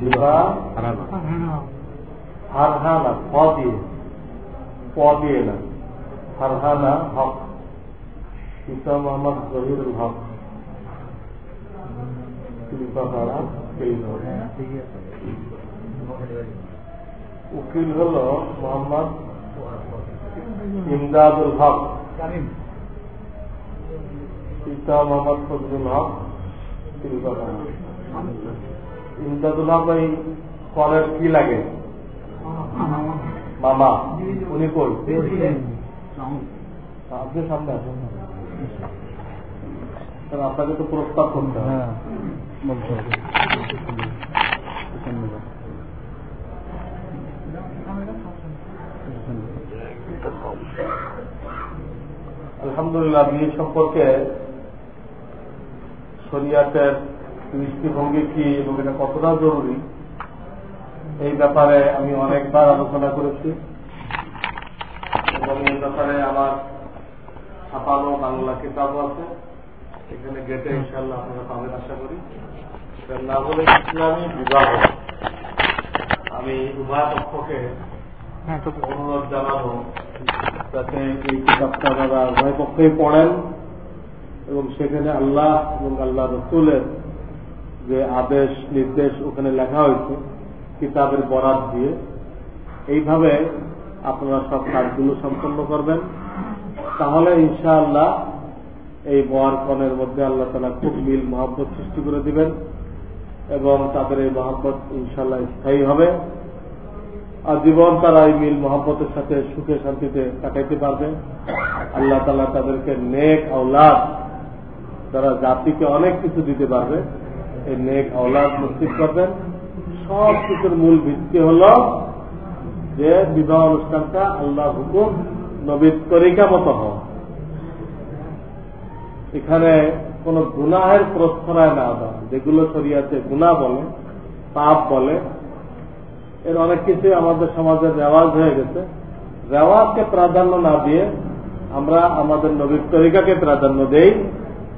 বিবাহ ফারহানা দিয়ে প দিয়ে না হক। পিতা মোহাম্মদ জহিরুল হক। শিল্পাপাড়া উকিল হল মোহাম্মদ ইমদাদুল হক। পিতা মোহাম্মদ ফজলুল হক ইমদাদুল হক ওই কলের কি লাগে? মামা। উনি কই আপনি সামনে আসুন। কারণ আপনাকে তো প্রস্তাব করতে হবে। আলহামদুলিল্লাহ, বিয়ে সম্পর্কে শরিয়াতের দৃষ্টিভঙ্গি কি এবং এটা কতটা জরুরি, এই ব্যাপারে আমি অনেকবার আলোচনা করেছি। এবং এই ব্যাপারে আমার ছাপানো বাংলা কিতাবও আছে। এখানে গেটে ইনশাল্লাহ আপনারা পাবেন, আশা করি। নাম হলো ইসলামী বিবাহ। আমি উভয় পক্ষকে জানাব যাতে এই তারা উভয় পক্ষেই পড়েন এবং সেখানে আল্লাহ এবং আল্লাহ রসুলের যে আদেশ, নির্দেশ ওখানে লেখা হয়েছে, কিতাবের বরাদ দিয়ে। এইভাবে আপনারা সব কাজগুলো সম্পন্ন করবেন। তাহলে ইনশাআল্লাহ এই বর কনের মধ্যে আল্লাহ তালা খুব মিল মহাব্বত সৃষ্টি করে দিবেন এবং তাদের এই মহাব্বত ইনশাল্লাহ স্থায়ী হবে। আর জীবন তারা এই মিল মহাব্বতের সাথে, সুখে শান্তিতে কাটাইতে পারবে। আল্লাহ তালা তাদেরকে নেক আওলাদ, তারা জাতিকে অনেক কিছু দিতে পারবে। এই নেক আওলাদ নিশ্চিত করবেন। সব কিছুর মূল ভিত্তি হল যে বিবাহ অনুষ্ঠানটা আল্লাহ হুকুম নবীর তরিকা মতো হওয়া এখানে কোন গুনাহের প্রশ্রয় না দেওয়া। যেগুলো শরিয়াতে গুণা বলে, পাপ বলে এর অনেক কিছু আমাদের সমাজের রেওয়াজ হয়ে গেছে। রেওয়াজকে প্রাধান্য না দিয়ে আমরা আমাদের নবীর তরিকাকে প্রাধান্য দেই,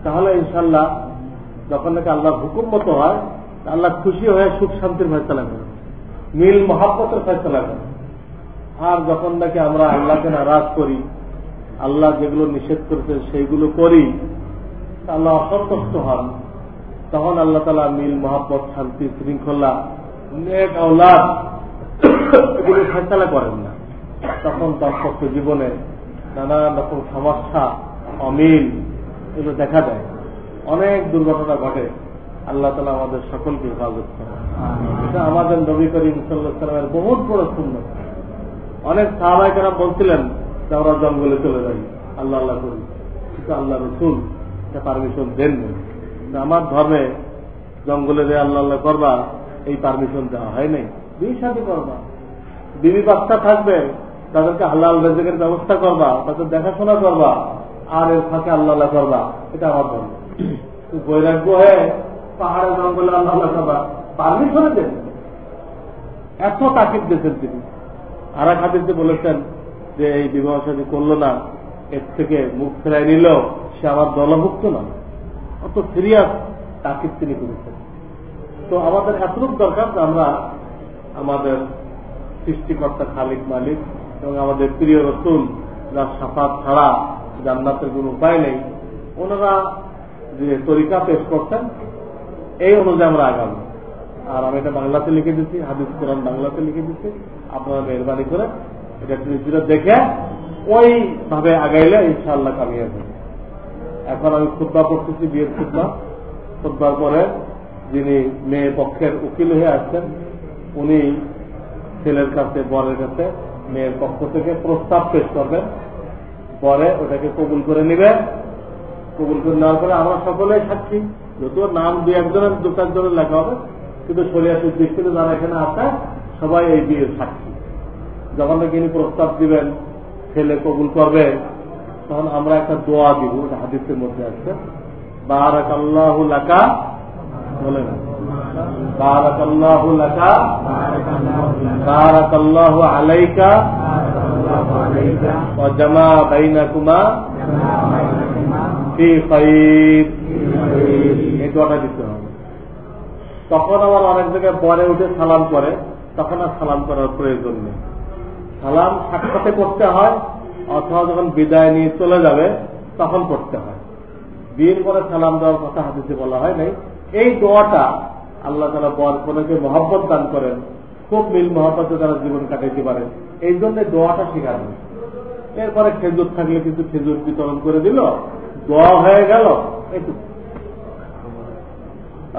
তাহলে ইনশাল্লাহ যখন নাকি আল্লাহ হুকুম মতো হয়, আল্লাহ খুশি হয়ে সুখ শান্তির ফয়সলা করে। মিল মহাব্বতের ফয়সলা করে। আর যখন নাকি আমরা আল্লাহকে নারাজ করি, আল্লাহ যেগুলো নিষেধ করেছে সেইগুলো করি আল্লাহ অসন্তুষ্ট হন, তখন আল্লাহ তালা মিল মহাব্বত, শান্তি, শৃঙ্খলা, নেক আওলাদ এগুলো ফেসলা করেন না। তখন দাম্পত্য জীবনে নানান রকম সমস্যা অমিল এগুলো দেখা দেয়। অনেক দুর্ঘটনা ঘটে। আল্লাহ তালা আমাদের সকলকে হেফাজত করে এটা আমাদের নবী করিম সাল্লামের বহুত বড় শূন্য অনেক সাহাবাহিকেরা বলছিলেন যে আমরা জঙ্গলে চলে যাই। আল্লাহ আল্লাহ করি। কিন্তু আল্লাহ রসুল পারমিশন দেননি। আমার ধর্মে জঙ্গলে যে আল্লাহ আল্লাহ করবা এই পারমিশন দেওয়া হয় নাই। সাথে করবা বিবি বাচ্চা তাদেরকে হালাল রেজেকের ব্যবস্থা করবা, তাদের দেখাশোনা করবা, আর এর ফাঁকে আল্লাহ করবা। এটা আমার ধর্ম। বৈরাগ্য হয়ে পাহাড়ে জঙ্গলে আল্লাহ করবা। পারমিশনে দেন। এত দিয়েছেন তিনি। আর এক হাদিসে বলেছেন যে, এই বিবাহ সাথে করল না, এর থেকে মুখ ফেরাই নিল, সে আমার দলভুক্ত না। অত সিরিয়াস তাকিদ তিনি করেছেন। তো আমাদের এতটুকু দরকার আমরা আমাদের সৃষ্টিকর্তা খালিক মালিক এবং আমাদের প্রিয় রসুল, যার সাফাত ছাড়া জান্নাতের কোন উপায় নেই, ওনারা যে তরিকা পেশ করতেন এই অনুযায়ী আমরা আগামী আর আমি এটা বাংলাতে লিখে দিচ্ছি, হাদিস কোরআন বাংলাতে লিখে দিচ্ছি, আপনারা মেহরবানি করে এটা নিজেরা দেখে ওই ভাবে আগাইলে ইনশাআল্লাহ কামিয়ে যাবে এখন আমি খুদ্া পড়তেছি, বিয়ের খুদ্া খুদ্বার পরে যিনি মেয়ে পক্ষের উকিল হয়ে আসছেন উনি ছেলের কাছে, বরের কাছে, মেয়ের পক্ষ থেকে প্রস্তাব পেশ করবেন। পরে ওটাকে কবুল করে নিবে কবুল করে নেওয়ার পরে আমরা সকলেই সাক্ষী। যদিও নাম দু একজনের, দু চারজনের লেখা হবে, কিন্তু শরিয়াতের দৃষ্টিতে যারা এখানে আছে, সবাই এই বিয়ের সাক্ষী। যখন নাকি ইনি প্রস্তাব দিবেন, ছেলে কবুল করবে, তখন আমরা একটা দোয়া দিব হাদিসের মধ্যে আছে। বারাক আল্লাহ লাকা, বলে না بارك الله لك بارك الله عليك وجمع بينكما في خير এই দোয়াটা দিতে হবে তখন আবার অনেক জায়গায় পরে উঠে সালাম করে তখন আর সালাম করার প্রয়োজন নেই সালাম সাক্ষাতে করতে হয় অথবা যখন বিদায় নিয়ে চলে যাবে তখন করতে হয় বিয়ের পরে সালাম দেওয়ার কথা হাতিতে বলা হয় নাই এই দোয়াটা আল্লাহ তালা বল কোনকে মহব্বত দান করেন খুব মিল মহব্বতে তারা জীবন কাটাইতে পারে এই জন্য দোয়াটা শেখানো এরপরে খেজুর থাকলে কিছু খেজুর বিতরণ করে দিল দোয়া হয়ে গেল একটু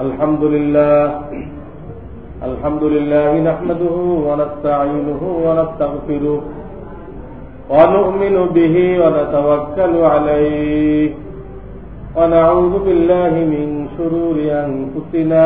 আলহামদুলিল্লাহ الحمد لله نحمده ونستعينه ونستغفره ونؤمن به ونتوكل عليه ونعوذ بالله من شرور أنفسنا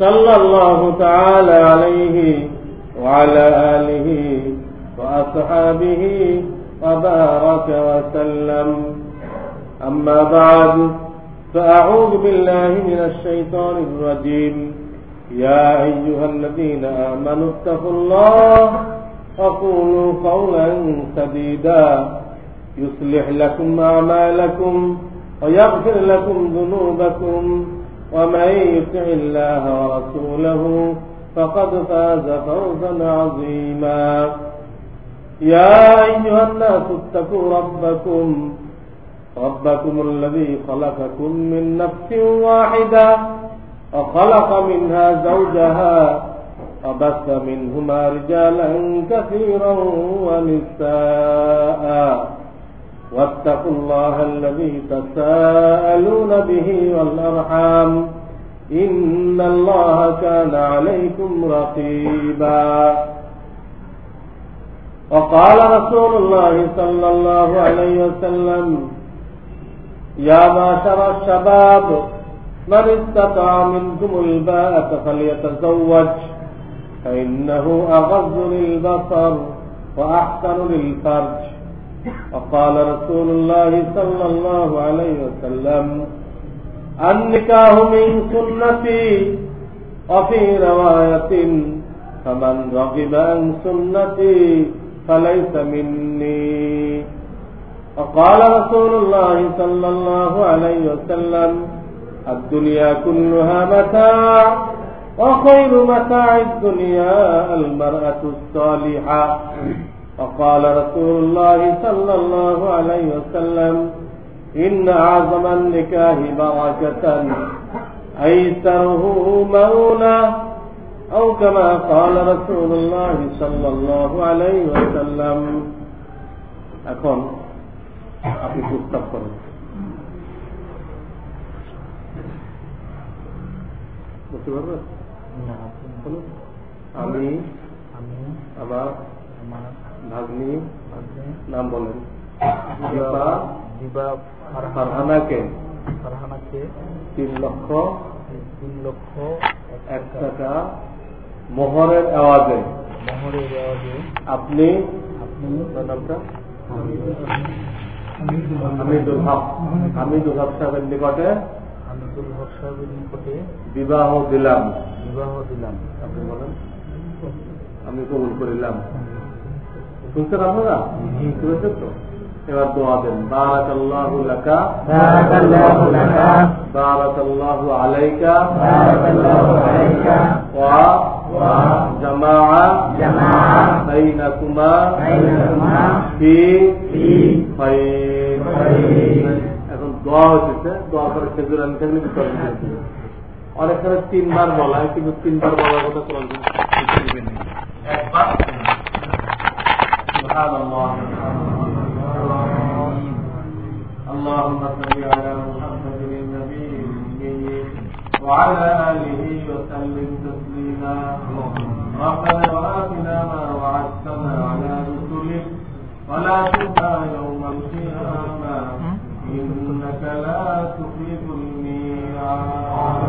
صلى الله تعالى عليه وعلى آله وأصحابه وبارك وسلم. أما بعد فأعوذ بالله من الشيطان الرجيم. يا أيها الذين آمنوا اتقوا الله وقولوا قولا سديدا. يصلح لكم أعمالكم ويغفر لكم ذنوبكم. ومن يطع الله ورسوله فقد فاز فوزا عظيما. يا أيها الناس اتقوا ربكم ربكم الذي خلقكم من نفس واحدة وخلق منها زوجها وبث منهما رجالا كثيرا ونساء. واتقوا الله الذي تساءلون به والأرحام إن الله كان عليكم رقيبا. وقال رسول الله صلى الله عليه وسلم يا معشر الشباب من استطاع منكم الباءة فليتزوج فإنه أغض للبصر وأحسن للفرج. وقال رسول الله صلى الله عليه وسلم النكاح من سنتي وفي رواية فمن رغب عن سنتي فليس مني وقال رسول الله صلى الله عليه وسلم الدنيا كلها متاع وخير متاع الدنيا المرأة الصالحة وقال رسول الله صلى الله عليه وسلم إن أعظم النكاه بركة أيسره مولى أو كما قال رسول الله صلى الله عليه وسلم এখন আপনি প্রস্তাব করেন বুঝতে পারবেন বলুন। আমি আমি আমার আমার ভাগ্নি নাম বলেন। দিবা দিবা ফারহানাকে? ফারহানাকে তিন লক্ষ তিন লক্ষ এক টাকা। মোহরের আওয়াজে। মোহরের আওয়াজে। আপনি? আপনি? নামটা? সাহেবের নিকটে হক সাহেবের নিকটে বিবাহ দিলাম। বিবাহ দিলাম। আপনি বলেন। আমি কবুল করিলাম। শুনছেন আপনারা? শুনেছেন তো? এবার দোয়া দেন। বারাকাল্লাহু লাকা। বারাকাল্লাহু লাকা। বারাকাল্লাহু আলাইকা। বারাকাল্লাহু আলাইকা। ওয়া ওয়া জামাআ জামাআ বাইনাকুমা বাইনাকুমা ফি ফি খায়র খায়র। এখন দোয়া হচ্ছে দোয়া করে খেজুর আনি থাকলে বিতরণ করে অনেক সময় তিনবার বলা হয় কিন্তু তিনবার বলার কথা একবার? سبحان الله. اللهم صل على محمد النبي وعلى آله وسلم تسليما. ربنا وآتنا ما وعدتنا على رسلك ولا تخزنا يوم القيامة. إنك لا تخلف الميعاد.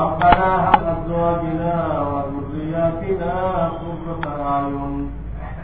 ربنا هب أزواجنا وذرياتنا قرة أعين.